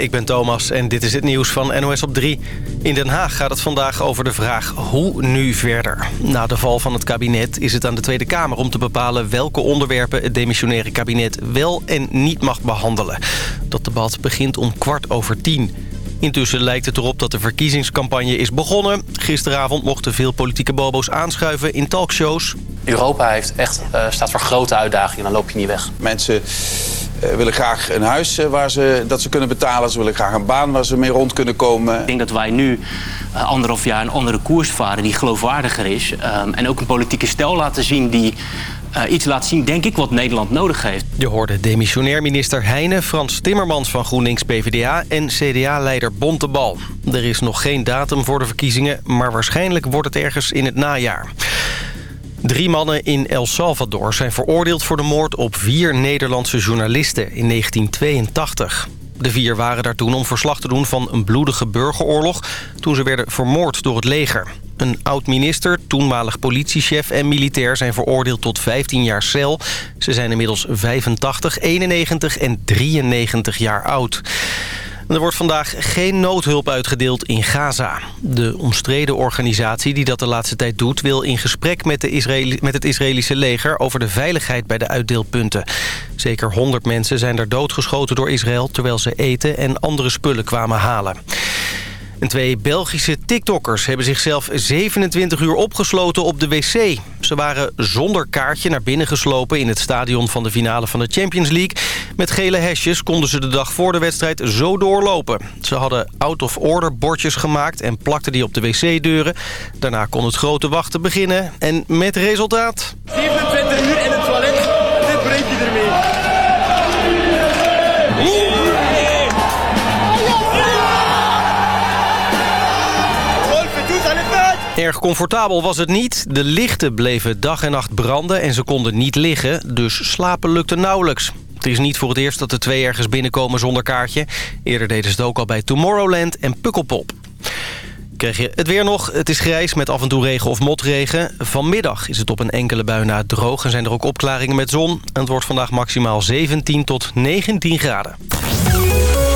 ik ben Thomas en dit is het nieuws van NOS op 3. In Den Haag gaat het vandaag over de vraag hoe nu verder. Na de val van het kabinet is het aan de Tweede Kamer om te bepalen... welke onderwerpen het demissionaire kabinet wel en niet mag behandelen. Dat debat begint om kwart over tien. Intussen lijkt het erop dat de verkiezingscampagne is begonnen. Gisteravond mochten veel politieke bobo's aanschuiven in talkshows. Europa heeft echt, uh, staat voor grote uitdagingen, dan loop je niet weg. Mensen uh, willen graag een huis uh, waar ze, dat ze kunnen betalen. Ze willen graag een baan waar ze mee rond kunnen komen. Ik denk dat wij nu anderhalf jaar een andere koers varen die geloofwaardiger is. Um, en ook een politieke stijl laten zien die uh, iets laat zien, denk ik, wat Nederland nodig heeft. Je hoorde demissionair minister Heijnen, Frans Timmermans van GroenLinks PvdA... en CDA-leider Bontebal. Er is nog geen datum voor de verkiezingen, maar waarschijnlijk wordt het ergens in het najaar. Drie mannen in El Salvador zijn veroordeeld voor de moord op vier Nederlandse journalisten in 1982. De vier waren daar toen om verslag te doen van een bloedige burgeroorlog... toen ze werden vermoord door het leger. Een oud-minister, toenmalig politiechef en militair zijn veroordeeld tot 15 jaar cel. Ze zijn inmiddels 85, 91 en 93 jaar oud. Er wordt vandaag geen noodhulp uitgedeeld in Gaza. De omstreden organisatie die dat de laatste tijd doet... wil in gesprek met, de Israëli met het Israëlische leger over de veiligheid bij de uitdeelpunten. Zeker 100 mensen zijn daar doodgeschoten door Israël... terwijl ze eten en andere spullen kwamen halen. En twee Belgische TikTokkers hebben zichzelf 27 uur opgesloten op de wc. Ze waren zonder kaartje naar binnen geslopen in het stadion van de finale van de Champions League. Met gele hesjes konden ze de dag voor de wedstrijd zo doorlopen. Ze hadden out-of-order bordjes gemaakt en plakten die op de wc-deuren. Daarna kon het grote wachten beginnen en met resultaat... 27 uur Erg comfortabel was het niet. De lichten bleven dag en nacht branden en ze konden niet liggen. Dus slapen lukte nauwelijks. Het is niet voor het eerst dat de twee ergens binnenkomen zonder kaartje. Eerder deden ze het ook al bij Tomorrowland en Pukkelpop. Krijg je het weer nog. Het is grijs met af en toe regen of motregen. Vanmiddag is het op een enkele bui na droog en zijn er ook opklaringen met zon. En het wordt vandaag maximaal 17 tot 19 graden.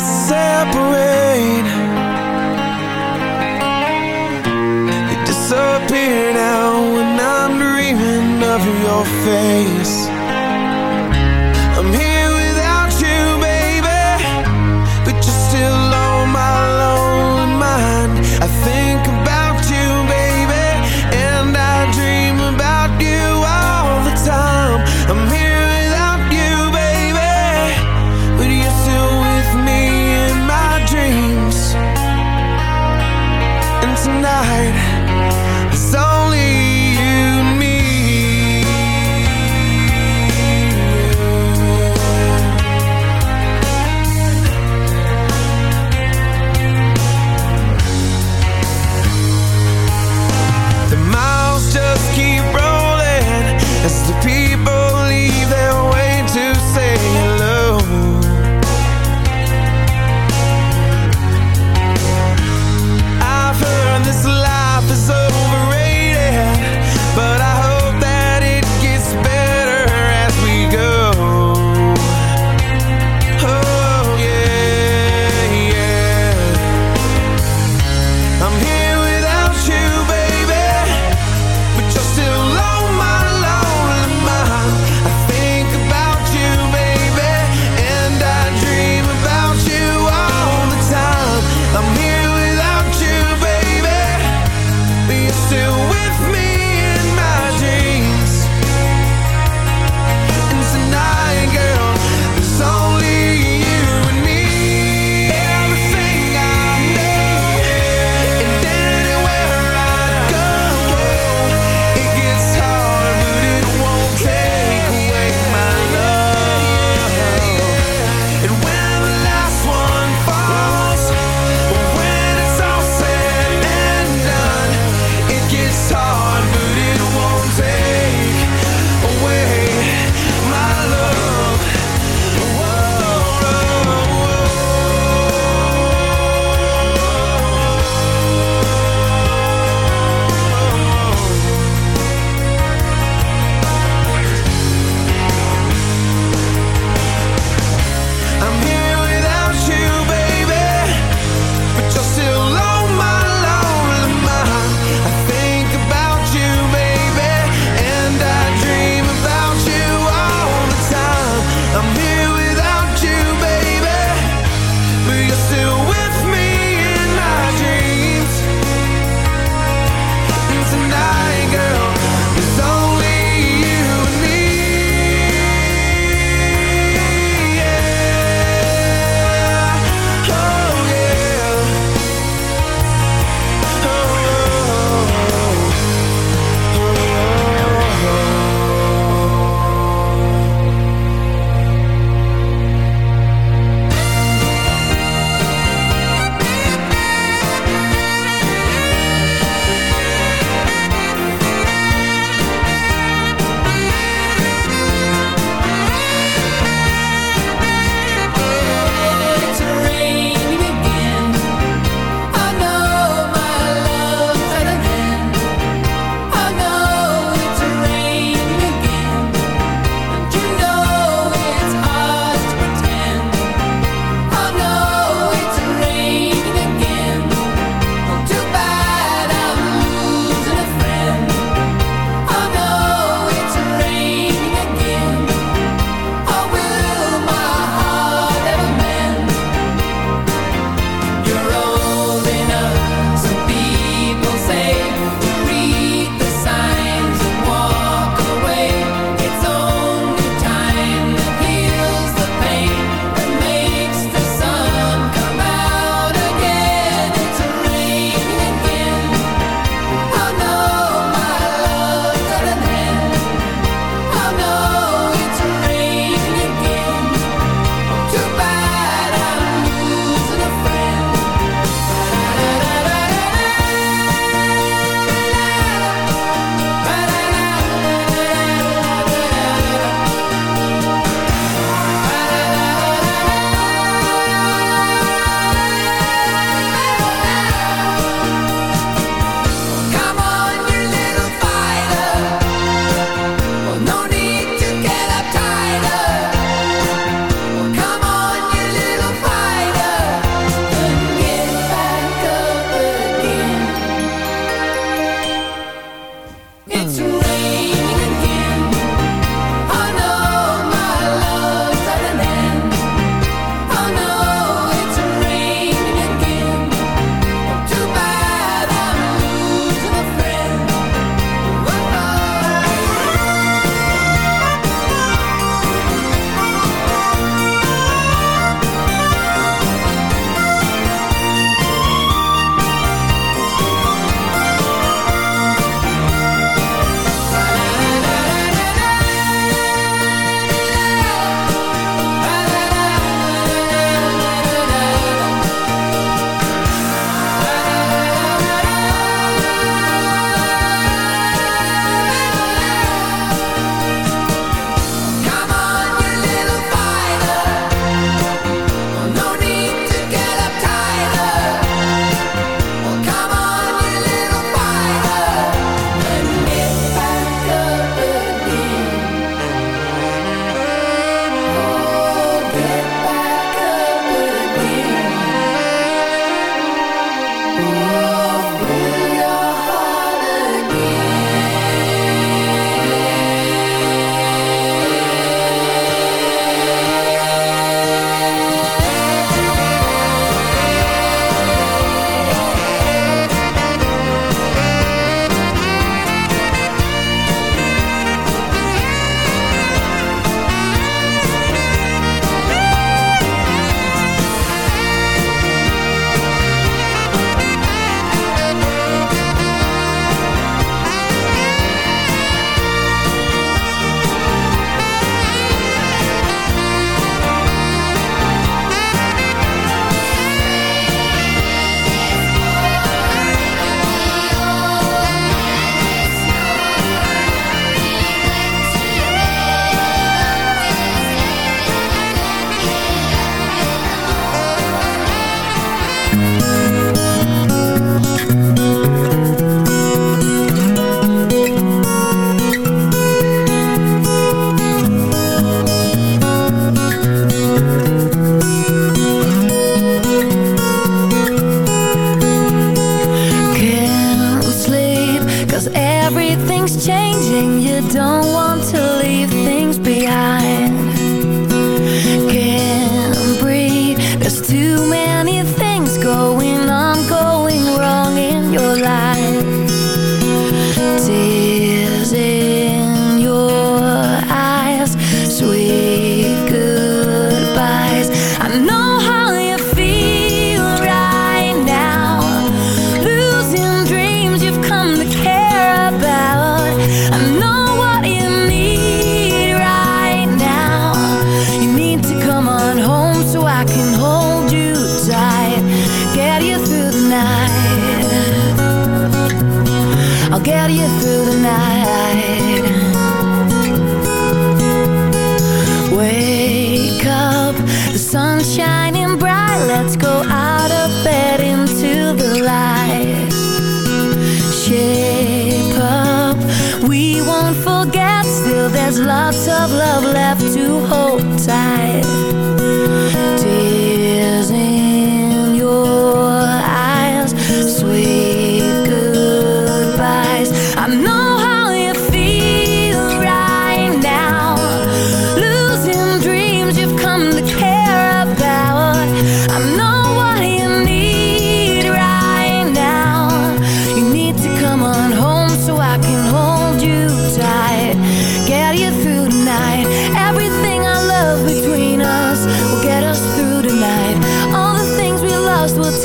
separate. They disappear now when I'm dreaming of your face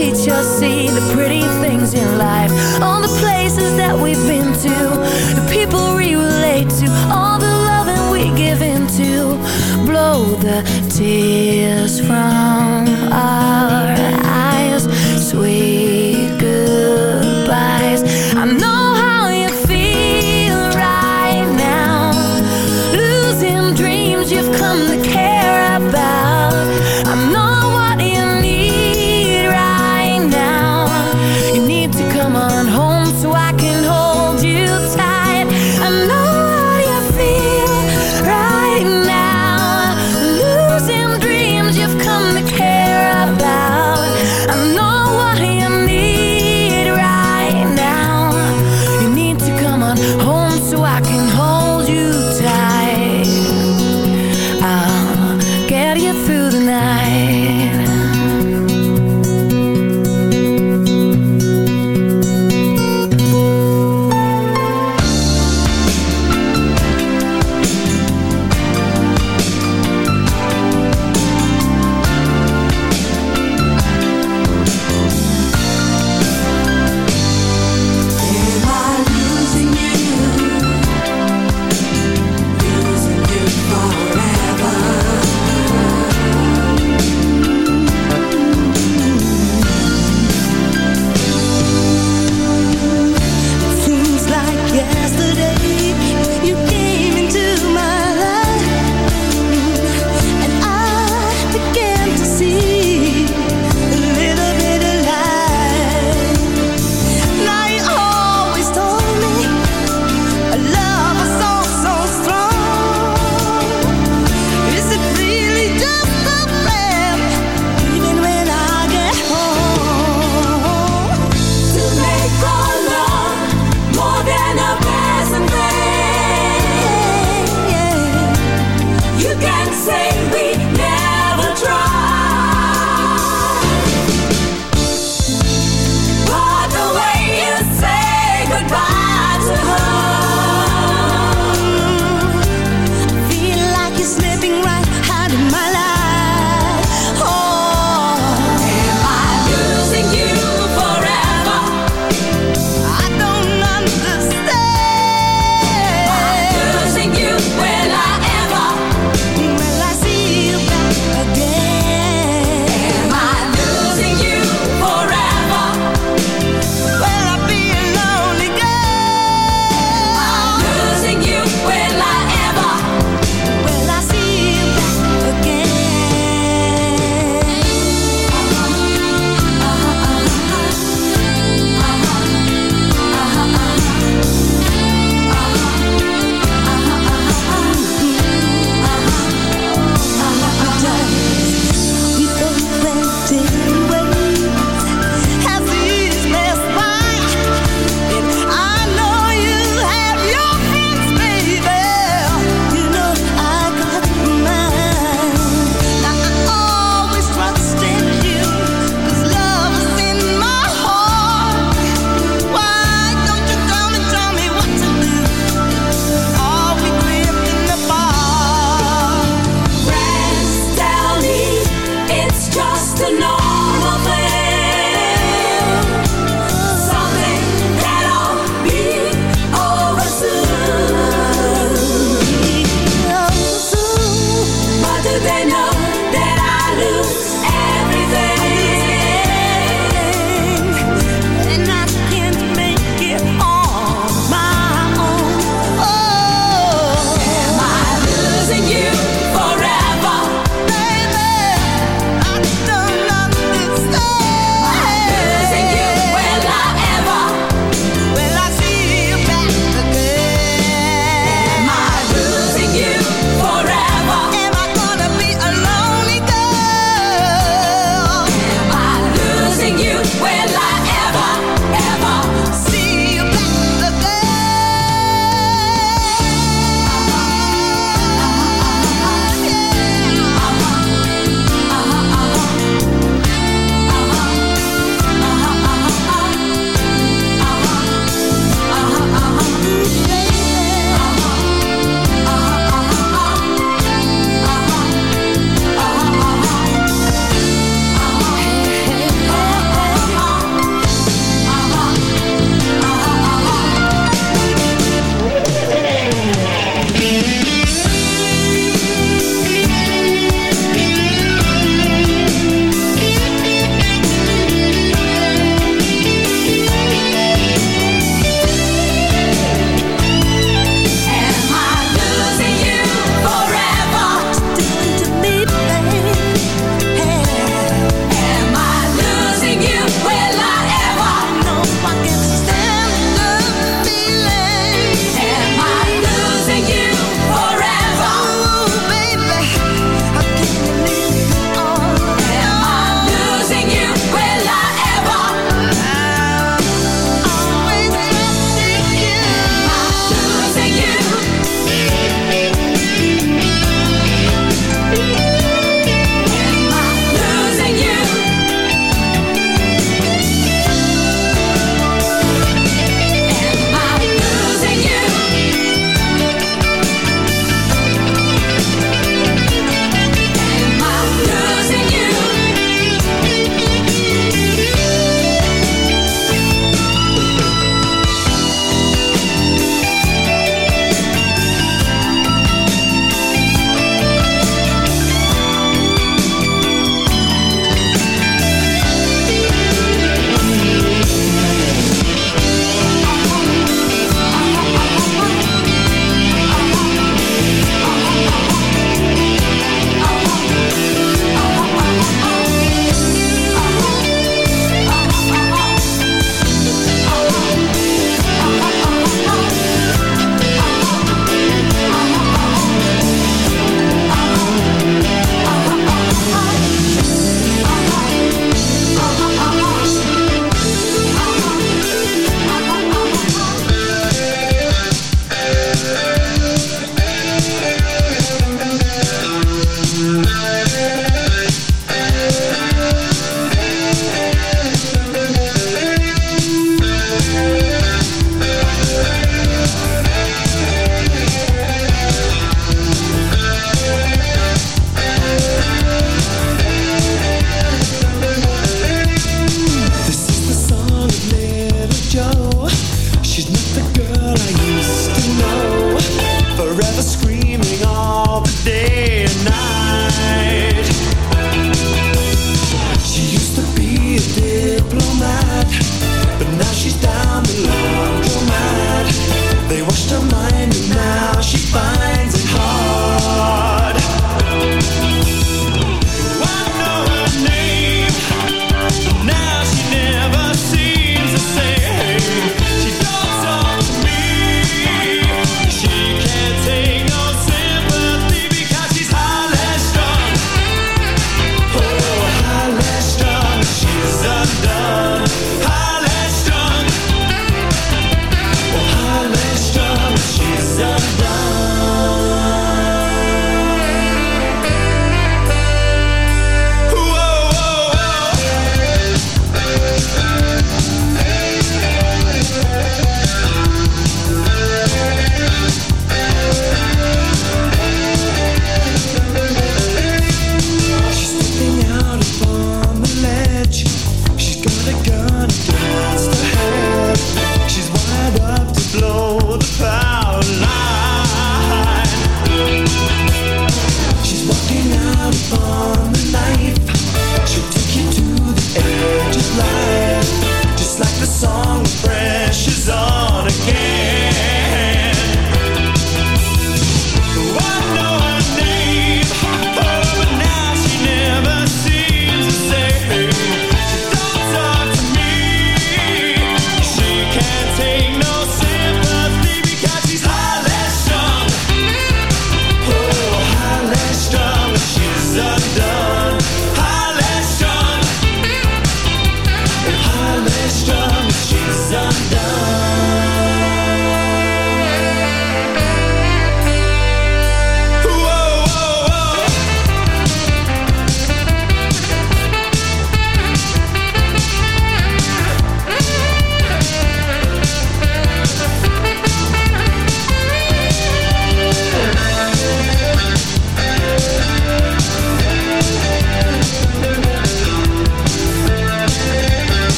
teacher see the pretty things in life, all the places that we've been to.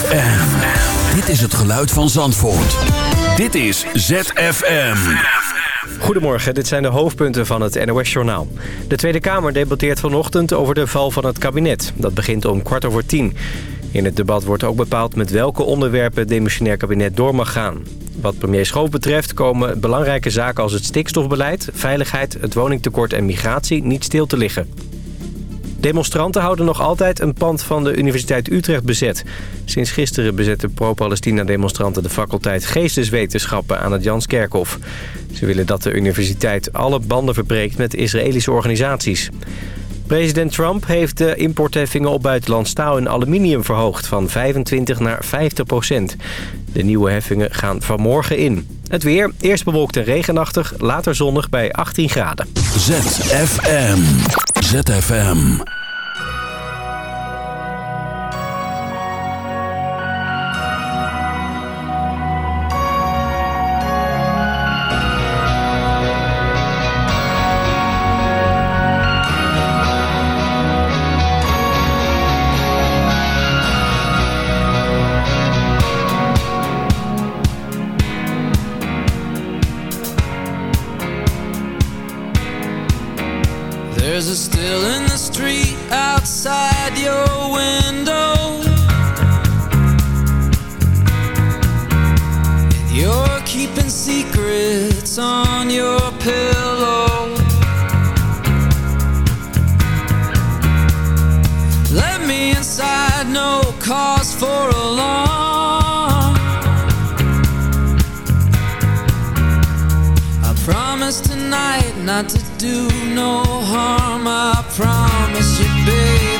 ZFM. Dit is het geluid van Zandvoort. Dit is ZFM. Goedemorgen, dit zijn de hoofdpunten van het NOS-journaal. De Tweede Kamer debatteert vanochtend over de val van het kabinet. Dat begint om kwart over tien. In het debat wordt ook bepaald met welke onderwerpen het demissionair kabinet door mag gaan. Wat premier Schoof betreft komen belangrijke zaken als het stikstofbeleid... veiligheid, het woningtekort en migratie niet stil te liggen. Demonstranten houden nog altijd een pand van de Universiteit Utrecht bezet. Sinds gisteren bezetten pro-Palestina-demonstranten de faculteit Geesteswetenschappen aan het Janskerkhof. Ze willen dat de universiteit alle banden verbreekt met Israëlische organisaties. President Trump heeft de importheffingen op buitenlands staal en aluminium verhoogd van 25 naar 50 procent. De nieuwe heffingen gaan vanmorgen in. Het weer, eerst bewolkt en regenachtig, later zonnig bij 18 graden. ZFM. ZFM. Tonight not to do no harm. I promise you, babe,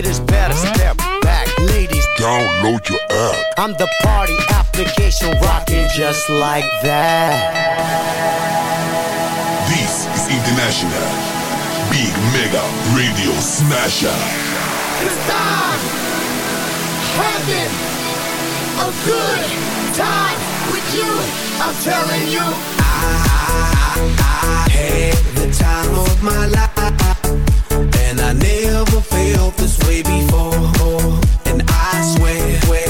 Leaders better step back. Ladies, download your app. I'm the party application rocking just like that. This is International Big Mega Radio Smasher. It's time! Having a good time with you. I'm telling you. I, I, I had the time of my life. And I never never felt this way before, and I swear.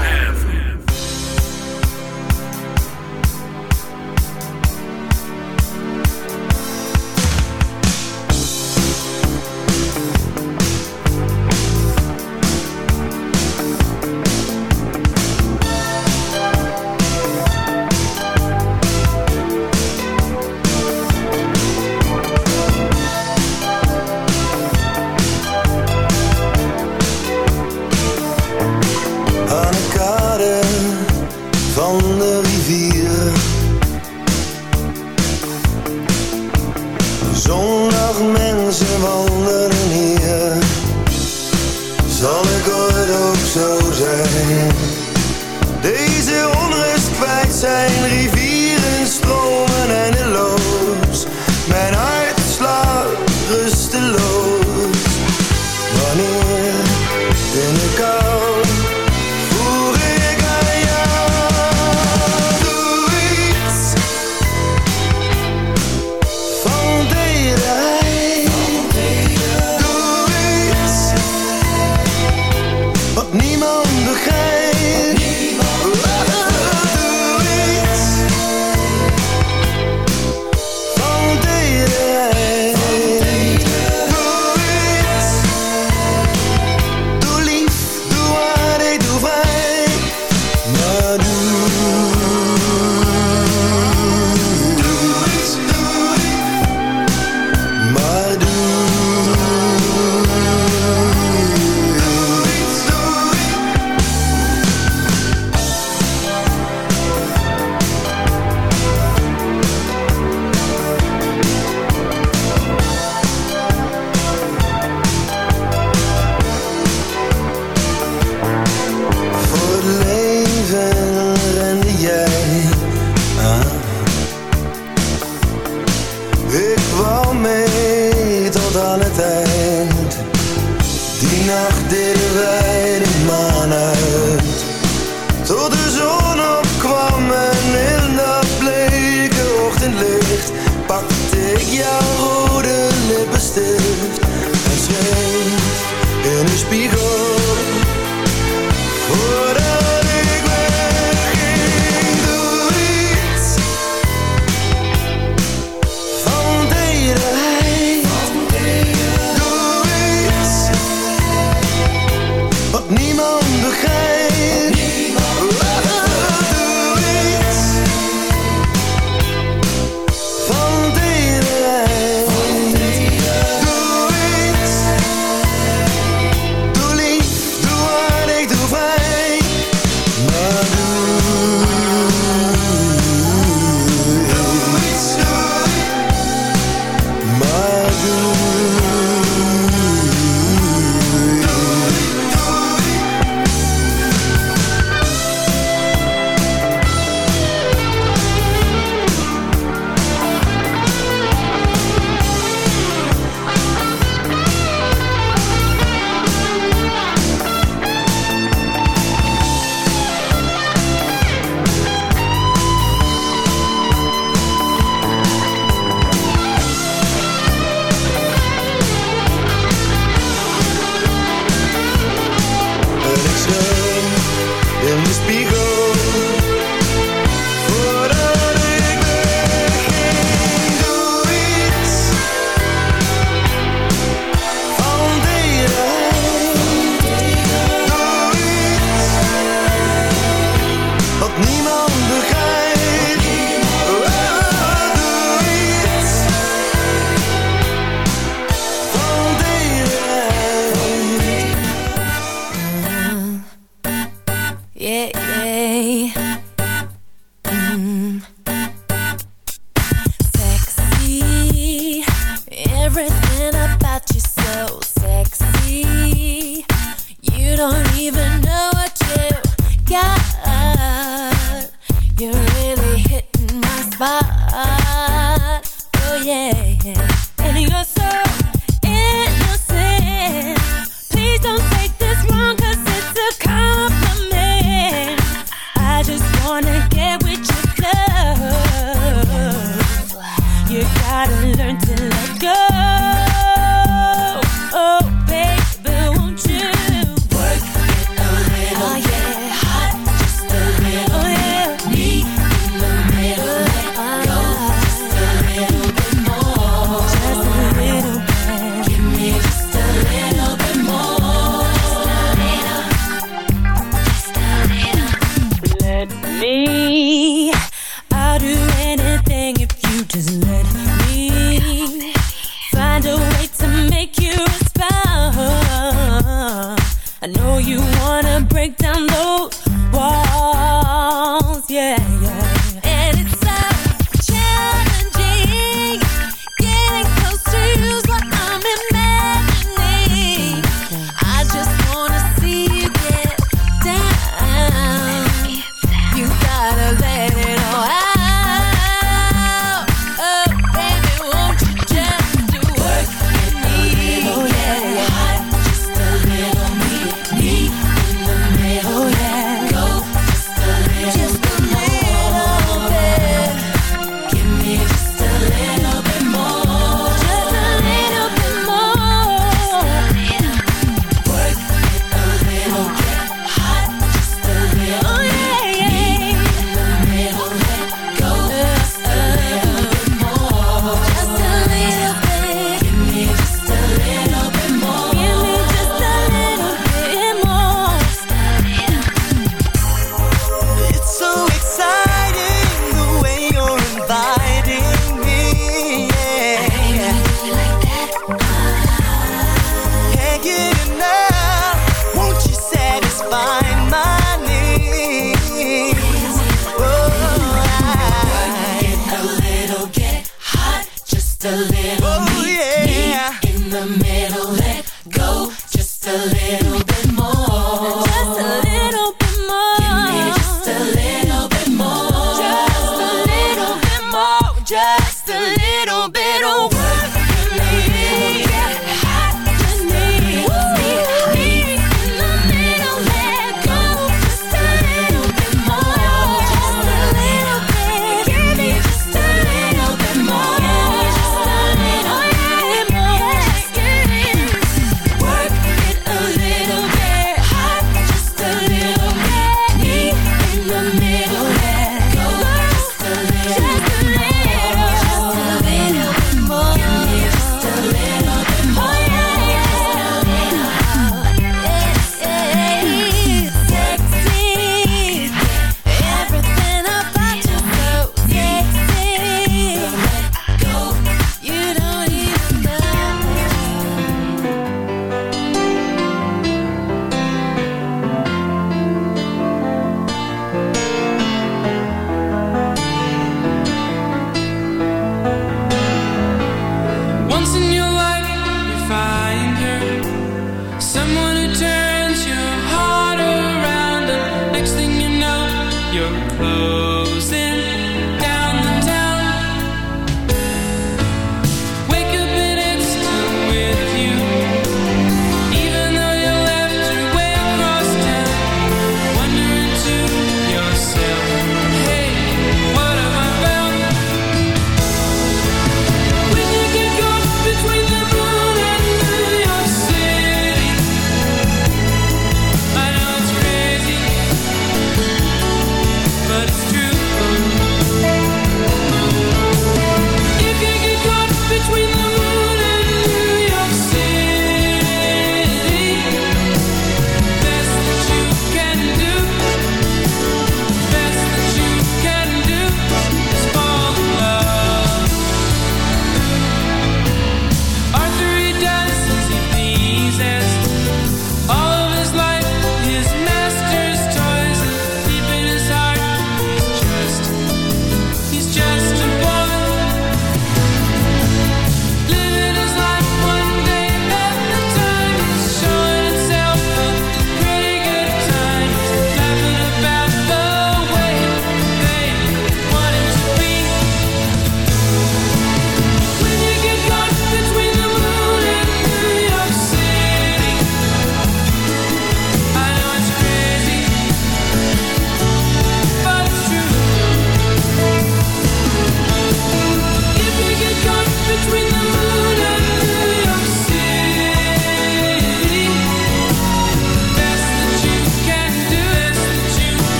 Die nacht deden wij de maan uit. Tot de zon opkwam en in dat bleke ochtendlicht Pakte ik jouw rode lippenstift En schreef in de spiegel.